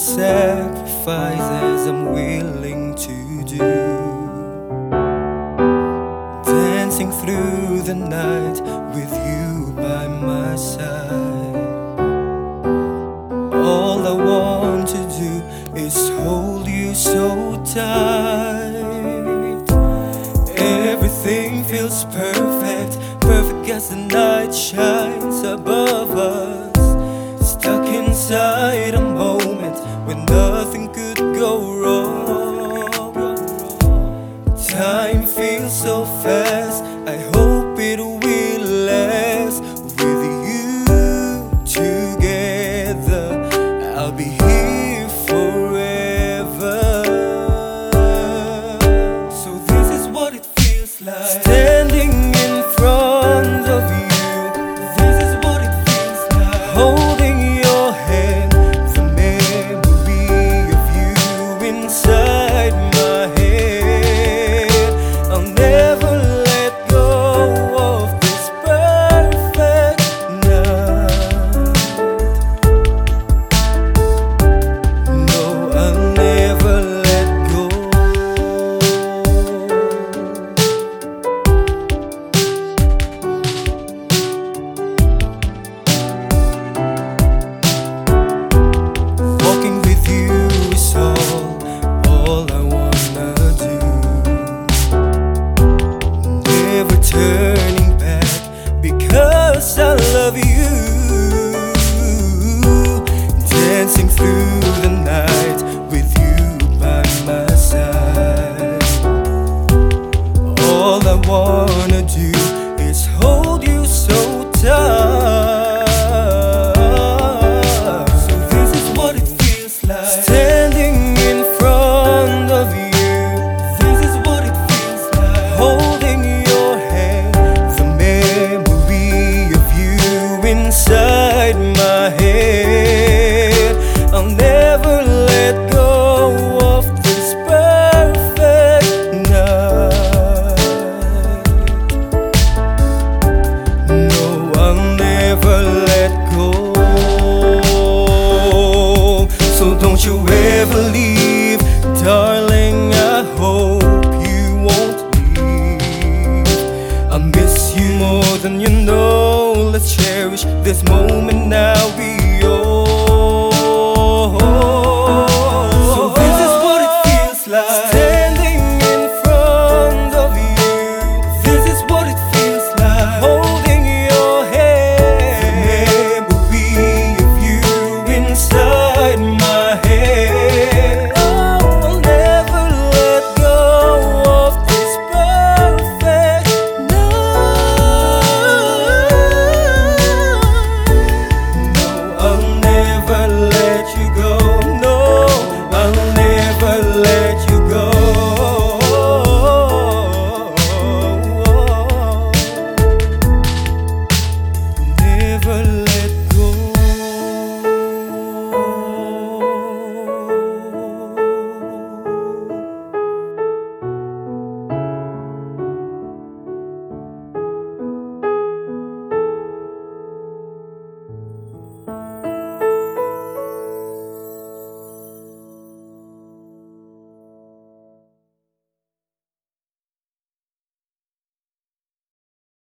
sacrifices I'm willing to do. Dancing through the night with you by my side. All I want to do is hold you so tight. Everything feels perfect, perfect as the night shines above us. Stuck inside when nothing could go wrong. Time feels so fast, I hope it will last. With you together, I'll be here forever. So, this is what it feels like standing because I love you. Dancing through the inside my head. I'll never let go of this perfect night. No, I'll never let go. So don't you ever leave, darling. I